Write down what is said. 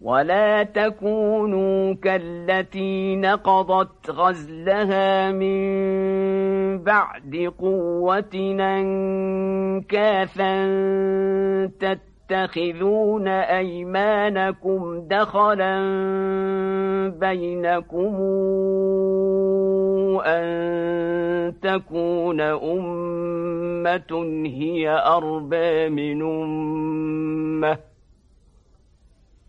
ولا تكونوا كالتي نقضت غزلها من بعد قوة كافا تتخذون أيمانكم دخلا بينكم أن تكون أمة هي أربى من أمة